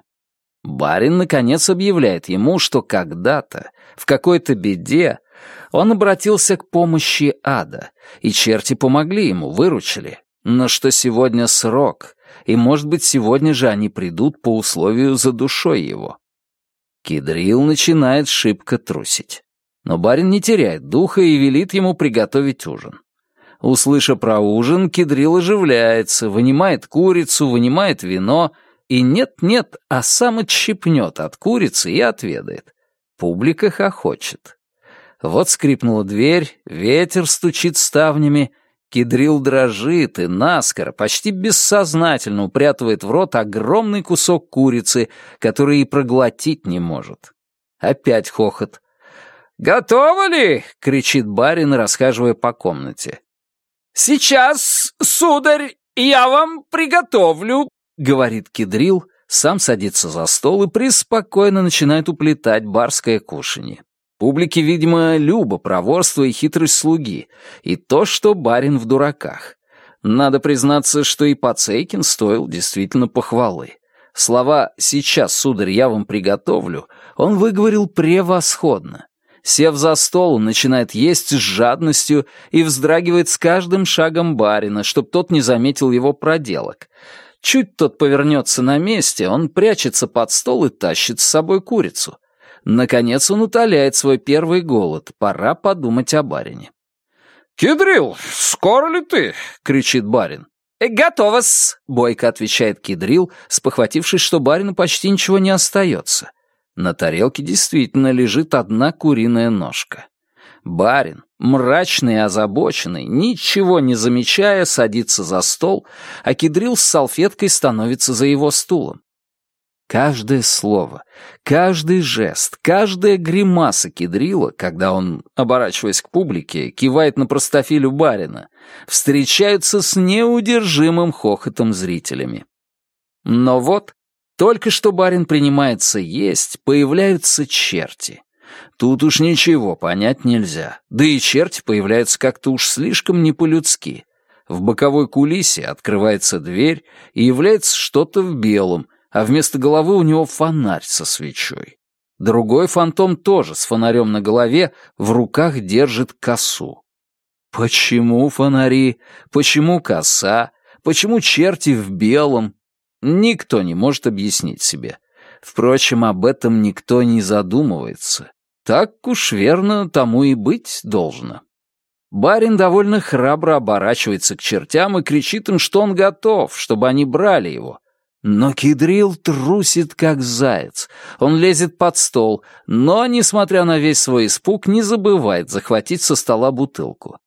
Барин, наконец, объявляет ему, что когда-то, в какой-то беде, он обратился к помощи ада, и черти помогли ему, выручили. Но что сегодня срок, и, может быть, сегодня же они придут по условию за душой его. Кедрил начинает шибко трусить. Но барин не теряет духа и велит ему приготовить ужин. Услыша про ужин, Кедрил оживляется, вынимает курицу, вынимает вино и нет-нет, а сам отщипнет от курицы и отведает. Публика хохочет. Вот скрипнула дверь, ветер стучит ставнями, кедрил дрожит и наскоро, почти бессознательно упрятывает в рот огромный кусок курицы, который и проглотить не может. Опять хохот. «Готовы ли?» — кричит барин, расхаживая по комнате. «Сейчас, сударь, я вам приготовлю», — говорит кедрил, сам садится за стол и преспокойно начинает уплетать барское кушанье. Публике, видимо, любо проворство и хитрость слуги, и то, что барин в дураках. Надо признаться, что и Пацейкин стоил действительно похвалы. Слова «сейчас, сударь, я вам приготовлю» он выговорил превосходно. Сев за стол, начинает есть с жадностью и вздрагивает с каждым шагом барина, чтоб тот не заметил его проделок. Чуть тот повернется на месте, он прячется под стол и тащит с собой курицу. Наконец он утоляет свой первый голод. Пора подумать о барине. «Кедрил, скоро ли ты?» — кричит барин. «Э, «Готово-с», — бойко отвечает Кедрил, спохватившись, что барину почти ничего не остается. На тарелке действительно лежит одна куриная ножка. Барин, мрачный и озабоченный, ничего не замечая, садится за стол, а Кедрил с салфеткой становится за его стулом. Каждое слово, каждый жест, каждая гримаса кедрила, когда он, оборачиваясь к публике, кивает на простофилю барина, встречаются с неудержимым хохотом зрителями. Но вот, только что барин принимается есть, появляются черти. Тут уж ничего понять нельзя, да и черти появляются как-то уж слишком не по-людски. В боковой кулисе открывается дверь, и является что-то в белом — а вместо головы у него фонарь со свечой. Другой фантом тоже с фонарем на голове, в руках держит косу. Почему фонари? Почему коса? Почему черти в белом? Никто не может объяснить себе. Впрочем, об этом никто не задумывается. Так уж верно тому и быть должно. Барин довольно храбро оборачивается к чертям и кричит им, что он готов, чтобы они брали его, но Кедрил трусит, как заяц. Он лезет под стол, но, несмотря на весь свой испуг, не забывает захватить со стола бутылку.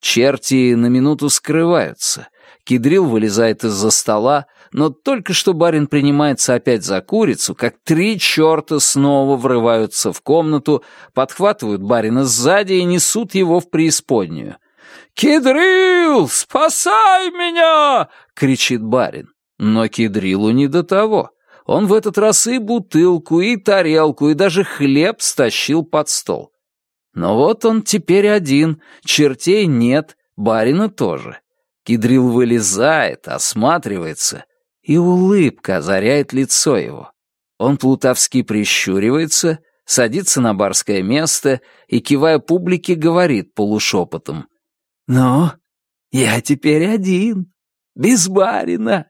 Черти на минуту скрываются. Кедрил вылезает из-за стола, но только что барин принимается опять за курицу, как три черта снова врываются в комнату, подхватывают барина сзади и несут его в преисподнюю. «Кедрил, спасай меня!» — кричит барин. Но Кедрилу не до того. Он в этот раз и бутылку, и тарелку, и даже хлеб стащил под стол. Но вот он теперь один, чертей нет, барина тоже. Кедрил вылезает, осматривается, и улыбка озаряет лицо его. Он плутовски прищуривается, садится на барское место и, кивая публике, говорит полушепотом. «Ну, я теперь один, без барина».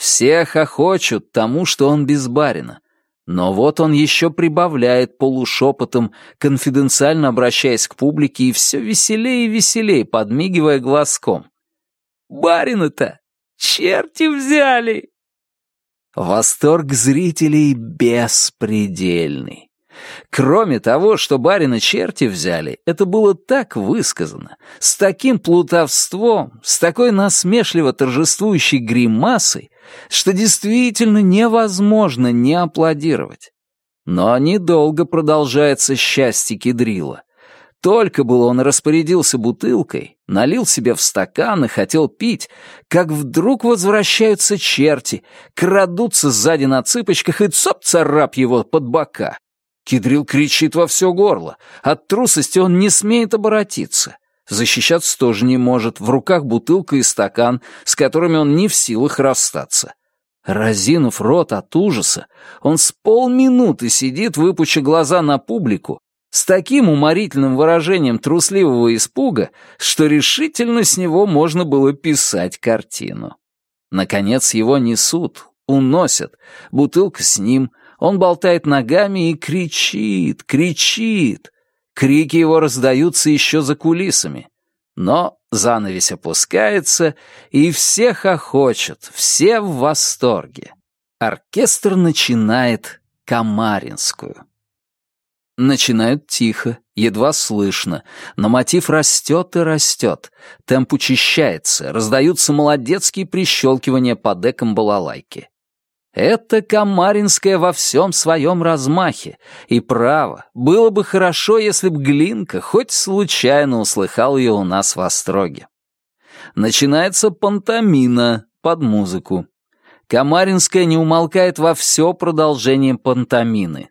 Все хохочут тому, что он без барина. Но вот он еще прибавляет полушепотом, конфиденциально обращаясь к публике и все веселее и веселее, подмигивая глазком. «Барина-то черти взяли!» Восторг зрителей беспредельный. Кроме того, что барина черти взяли, это было так высказано, с таким плутовством, с такой насмешливо торжествующей гримасой, что действительно невозможно не аплодировать. Но недолго продолжается счастье кедрила. Только было он распорядился бутылкой, налил себе в стакан и хотел пить, как вдруг возвращаются черти, крадутся сзади на цыпочках и цоп-царап его под бока. Кедрил кричит во все горло. От трусости он не смеет оборотиться. Защищаться тоже не может, в руках бутылка и стакан, с которыми он не в силах расстаться. Разинув рот от ужаса, он с полминуты сидит, выпуча глаза на публику, с таким уморительным выражением трусливого испуга, что решительно с него можно было писать картину. Наконец его несут, уносят, бутылка с ним, он болтает ногами и кричит, кричит. Крики его раздаются еще за кулисами. Но занавес опускается, и все хохочут, все в восторге. Оркестр начинает Камаринскую. Начинают тихо, едва слышно, но мотив растет и растет, темп учащается, раздаются молодецкие прищелкивания по декам балалайки. Это Камаринская во всем своем размахе, и право, было бы хорошо, если б Глинка хоть случайно услыхал ее у нас в Остроге. Начинается пантомина под музыку. Камаринская не умолкает во все продолжение пантомины.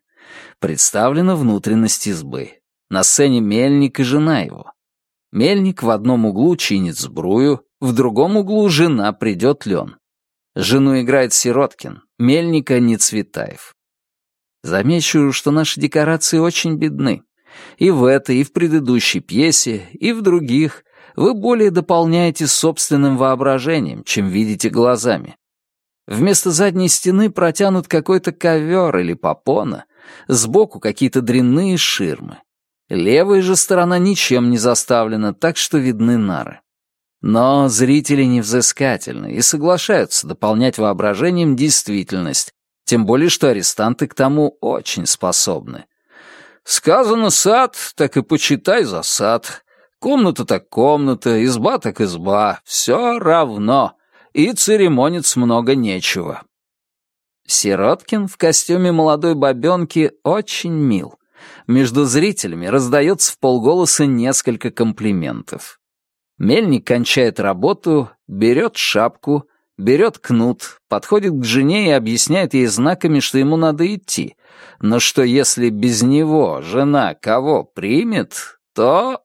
Представлена внутренность избы. На сцене мельник и жена его. Мельник в одном углу чинит сбрую, в другом углу жена придет лен. Жену играет Сироткин, мельника не Цветаев. Замечу, что наши декорации очень бедны. И в этой, и в предыдущей пьесе, и в других вы более дополняете собственным воображением, чем видите глазами. Вместо задней стены протянут какой-то ковер или попона, сбоку какие-то дрянные ширмы. Левая же сторона ничем не заставлена, так что видны нары. Но зрители невзыскательны и соглашаются дополнять воображением действительность, тем более что арестанты к тому очень способны. Сказано сад, так и почитай за сад. Комната так комната, изба так изба, все равно. И церемониться много нечего. Сироткин в костюме молодой бабенки очень мил. Между зрителями раздается в полголоса несколько комплиментов. Мельник кончает работу, берет шапку, берет кнут, подходит к жене и объясняет ей знаками, что ему надо идти, но что если без него жена кого примет, то...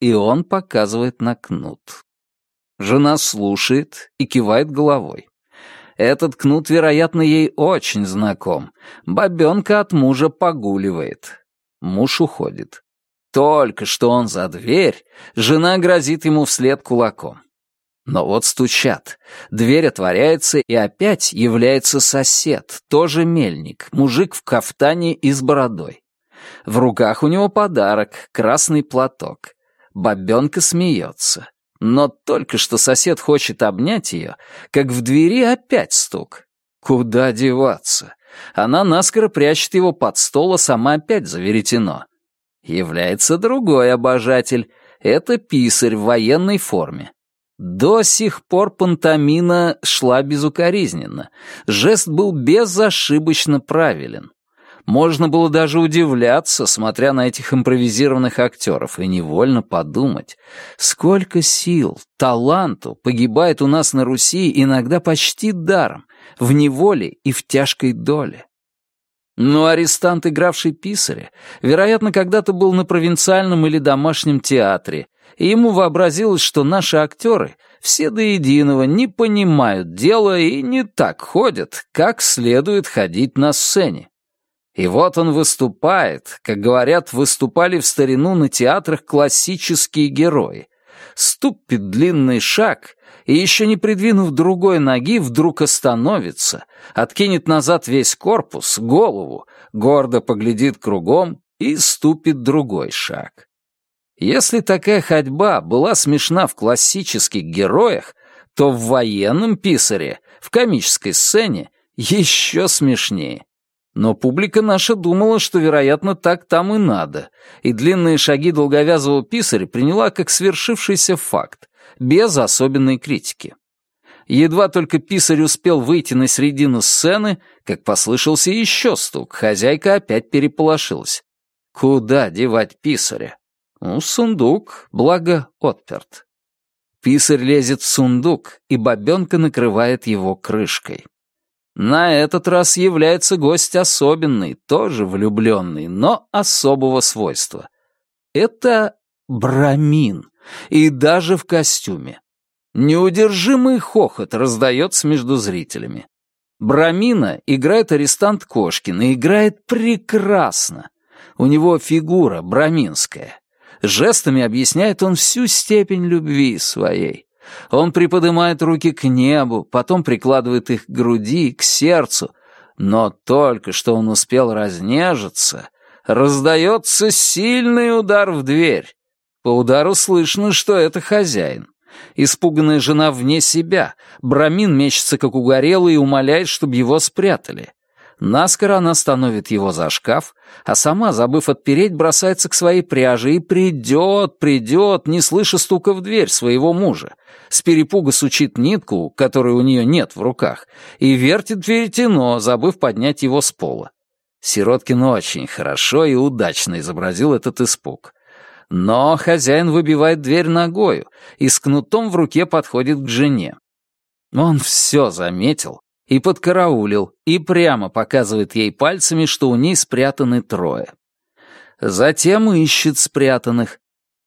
И он показывает на кнут. Жена слушает и кивает головой. Этот кнут, вероятно, ей очень знаком. Бабенка от мужа погуливает. Муж уходит. Только что он за дверь, жена грозит ему вслед кулаком. Но вот стучат. Дверь отворяется, и опять является сосед, тоже мельник, мужик в кафтане и с бородой. В руках у него подарок — красный платок. Бабенка смеется. Но только что сосед хочет обнять ее, как в двери опять стук. Куда деваться? Она наскоро прячет его под стол, а сама опять заверетено. Является другой обожатель. Это писарь в военной форме. До сих пор пантомина шла безукоризненно. Жест был безошибочно правилен. Можно было даже удивляться, смотря на этих импровизированных актеров, и невольно подумать, сколько сил, таланту погибает у нас на Руси иногда почти даром, в неволе и в тяжкой доле. Но арестант, игравший писаря, вероятно, когда-то был на провинциальном или домашнем театре, и ему вообразилось, что наши актеры все до единого не понимают дела и не так ходят, как следует ходить на сцене. И вот он выступает, как говорят, выступали в старину на театрах классические герои. Ступит длинный шаг и, еще не придвинув другой ноги, вдруг остановится, откинет назад весь корпус, голову, гордо поглядит кругом и ступит другой шаг. Если такая ходьба была смешна в классических героях, то в военном писаре, в комической сцене, еще смешнее. Но публика наша думала, что, вероятно, так там и надо, и длинные шаги долговязого писаря приняла как свершившийся факт, без особенной критики. Едва только писарь успел выйти на середину сцены, как послышался еще стук, хозяйка опять переполошилась. Куда девать писаря? Ну, сундук, благо отперт. Писарь лезет в сундук, и бабенка накрывает его крышкой. На этот раз является гость особенный, тоже влюбленный, но особого свойства. Это Брамин, и даже в костюме. Неудержимый хохот раздается между зрителями. Брамина играет арестант Кошкин и играет прекрасно. У него фигура браминская. Жестами объясняет он всю степень любви своей. Он приподнимает руки к небу, потом прикладывает их к груди, к сердцу. Но только что он успел разнежиться, раздается сильный удар в дверь. По удару слышно, что это хозяин. Испуганная жена вне себя. Брамин мечется, как угорелый, и умоляет, чтобы его спрятали. Наскоро она становит его за шкаф, а сама, забыв отпереть, бросается к своей пряже и придет, придет, не слыша стука в дверь своего мужа. С перепуга сучит нитку, которой у нее нет в руках, и вертит веретено, забыв поднять его с пола. Сироткин очень хорошо и удачно изобразил этот испуг. Но хозяин выбивает дверь ногою и с кнутом в руке подходит к жене. Он все заметил и подкараулил, и прямо показывает ей пальцами, что у ней спрятаны трое. Затем ищет спрятанных.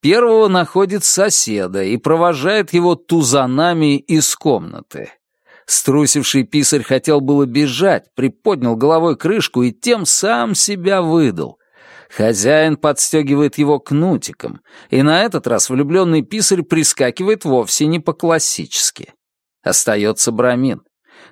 Первого находит соседа и провожает его тузанами из комнаты. Струсивший писарь хотел было бежать, приподнял головой крышку и тем сам себя выдал. Хозяин подстегивает его кнутиком, и на этот раз влюбленный писарь прискакивает вовсе не по-классически. Остается Брамин.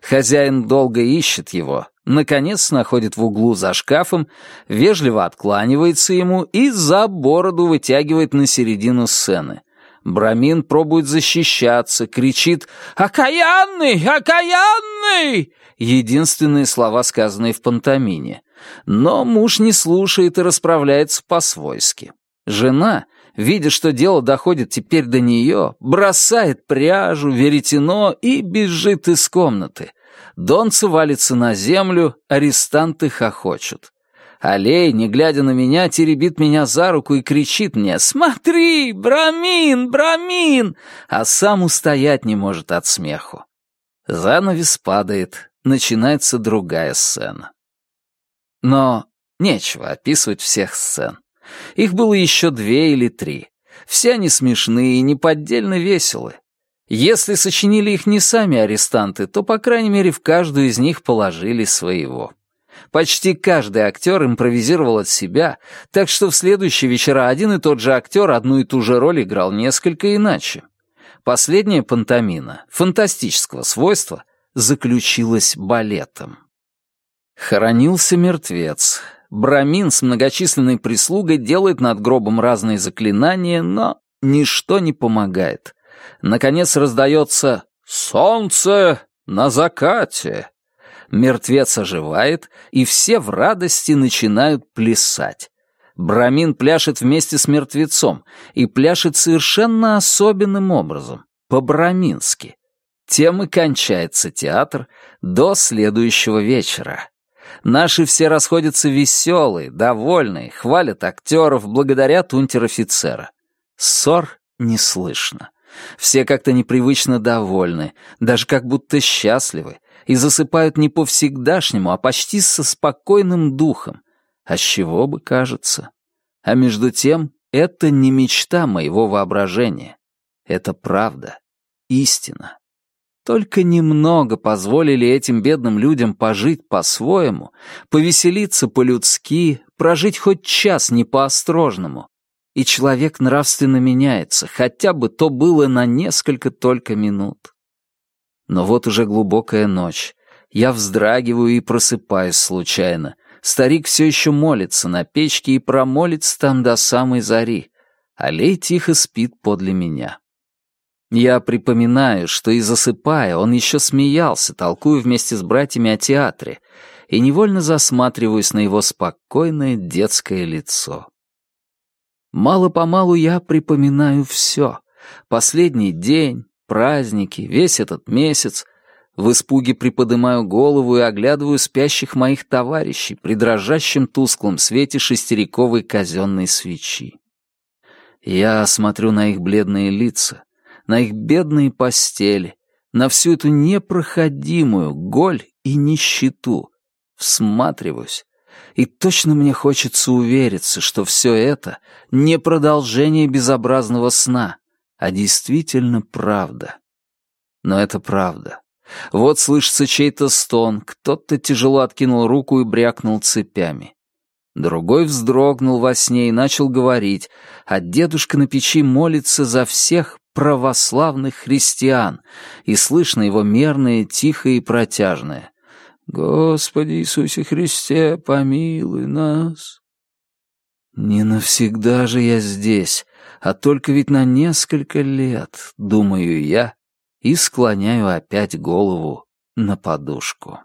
Хозяин долго ищет его, наконец находит в углу за шкафом, вежливо откланивается ему и за бороду вытягивает на середину сцены. Брамин пробует защищаться, кричит «Окаянный! Окаянный!» Единственные слова, сказанные в пантомине. Но муж не слушает и расправляется по-свойски. Жена, видя, что дело доходит теперь до нее, бросает пряжу, веретено и бежит из комнаты. Донцы валится на землю, арестанты хохочут. Алей, не глядя на меня, теребит меня за руку и кричит мне «Смотри, Брамин, Брамин!» а сам устоять не может от смеху. Занавес падает, начинается другая сцена. Но нечего описывать всех сцен. Их было еще две или три. Все они смешные и неподдельно веселы. Если сочинили их не сами арестанты, то, по крайней мере, в каждую из них положили своего. Почти каждый актер импровизировал от себя, так что в следующие вечера один и тот же актер одну и ту же роль играл несколько иначе. Последняя пантомина, фантастического свойства, заключилась балетом. Хоронился мертвец. Брамин с многочисленной прислугой делает над гробом разные заклинания, но ничто не помогает. Наконец раздается «Солнце на закате!» Мертвец оживает, и все в радости начинают плясать. Брамин пляшет вместе с мертвецом и пляшет совершенно особенным образом, по-брамински. Тем и кончается театр до следующего вечера. Наши все расходятся веселые, довольные, хвалят актеров, благодарят унтер-офицера. Ссор не слышно. Все как-то непривычно довольны, даже как будто счастливы, и засыпают не по-всегдашнему, а почти со спокойным духом. А с чего бы, кажется? А между тем, это не мечта моего воображения. Это правда, истина. Только немного позволили этим бедным людям пожить по-своему, повеселиться по-людски, прожить хоть час не по-острожному, и человек нравственно меняется, хотя бы то было на несколько только минут. Но вот уже глубокая ночь. Я вздрагиваю и просыпаюсь случайно. Старик все еще молится на печке и промолится там до самой зари. Алей тихо спит подле меня. Я припоминаю, что и засыпая, он еще смеялся, толкуя вместе с братьями о театре, и невольно засматриваюсь на его спокойное детское лицо. Мало-помалу я припоминаю все. Последний день, праздники, весь этот месяц. В испуге приподнимаю голову и оглядываю спящих моих товарищей при дрожащем тусклом свете шестериковой казенной свечи. Я смотрю на их бледные лица, на их бедные постели, на всю эту непроходимую голь и нищету. Всматриваюсь и точно мне хочется увериться, что все это не продолжение безобразного сна, а действительно правда. Но это правда. Вот слышится чей-то стон, кто-то тяжело откинул руку и брякнул цепями. Другой вздрогнул во сне и начал говорить, а дедушка на печи молится за всех православных христиан, и слышно его мерное, тихое и протяжное. Господи Иисусе Христе, помилуй нас. Не навсегда же я здесь, а только ведь на несколько лет, думаю я, и склоняю опять голову на подушку.